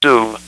do.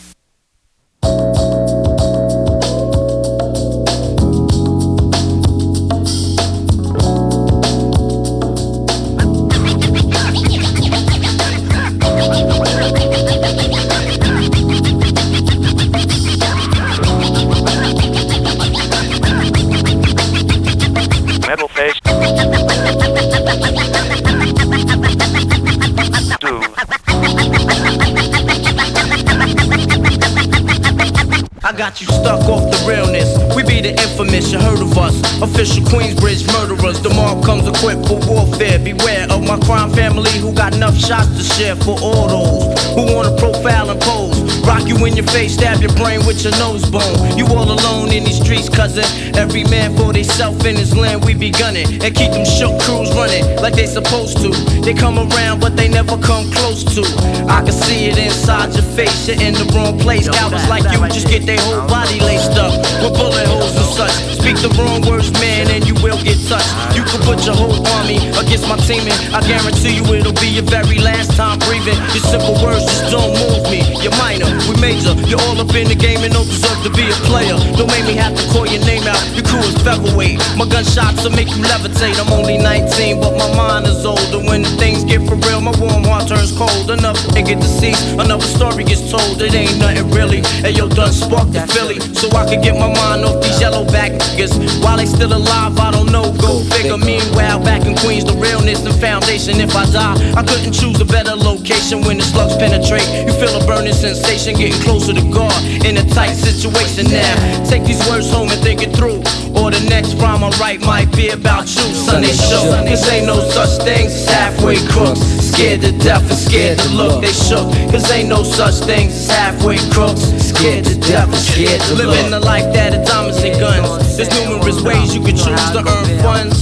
I got you stuck off the realness. We be the infamous, you heard of us. Official Queensbridge murderers. The mob comes equipped for warfare. Beware of my crime family who got enough shots to share for all those who wanna profile and pose. In your face, stab your brain with your nose bone. You all alone in these streets, cousin. Every man for theyself in his land, we be gunning. And keep them shook crews running like they supposed to. They come around, but they never come close to. I can see it inside your face, you're in the wrong place. Cowards like you just get their whole body laced up with bullet holes and such. Speak the wrong words, man, and you will get touched. Can put your whole army against my team, and I guarantee you it'll be your very last time breathing. Your simple words just don't move me. You're minor, we major. You're all up in the game and don't deserve to be a player. Don't make me have to call your name out. Your crew is featherweight. My gunshots will make you levitate. I'm only 19, but my mind is older. When things get for real, my warm heart turns cold. Another nigga deceased, another story gets told. It ain't nothing really. Hey yo, done sparked the Philly, so I could get my mind off these yellow back niggas. While they still alive, I figure. Meanwhile, back in Queens, the realness and foundation. If I die, I couldn't choose a better location when the slugs penetrate. You feel a burning sensation, getting closer to God in a tight situation now. Take these words home and think it through. Or the next rhyme I write might be about you. Sunday show. Cause ain't no such thing as halfway crooks. Scared to death and scared to look. They shook. Cause ain't no such things as halfway crooks. Scared to death and scared to look. Living the life that is diamonds and guns. There's numerous ways you can choose to earn funds.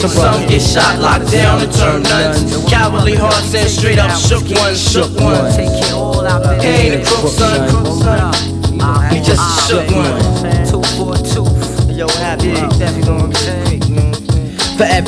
Some get shot, locked down, and turn nuns. Cowardly hearts and straight up shook ones, shook ones. He ain't a crook, son. He just a shook one. Two for a tooth. Yo, happy, definitely gonna be saved. For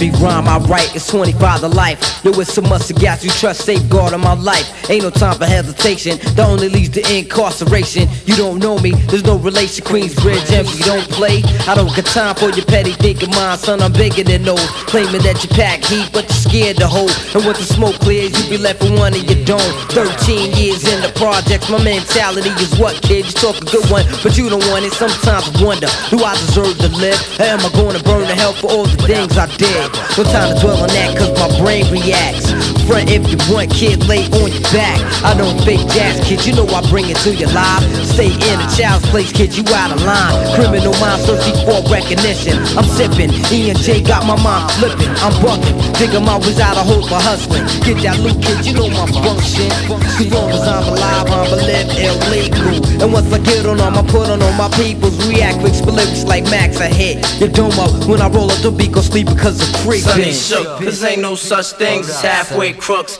every rhyme I write, it's 25 to life. Yo, it's so much to gas you trust, safeguard of my life. Ain't no time for hesitation, that only leads to incarceration. You don't know me, there's no relation. Queensbridge empty, don't play. I don't got time for your petty thinking mind, son. I'm bigger than those. Claiming that you pack heat, but you're scared to hold. And once the smoke clears, you be left with one and you don't. 13 years in the projects, my mentality is what, kid? You talk a good one, but you don't want it. Sometimes I wonder, do I deserve to live? Or am I going to burn to hell for all the things I did? No time to dwell on that, cause my brain reacts. Front if you want, kid, lay on your back. I don't fake jazz, kid, you know I bring it to your live. Stay in a child's place, kid, you out of line. Criminal minds thirsty for recognition. I'm sipping, E and J got my mind flipping. I'm bucking, dig 'em out, was out of hope for hustling. Get that loot, kid, you know my function. Long as I'm alive, I'm live illegal. And once I get on them, I put on all my peoples. React with lyrics like Max, I hit your dome up. When I roll up the beat, go sleep because of Sunday creeping. shook, cause ain't no such things as halfway crooks.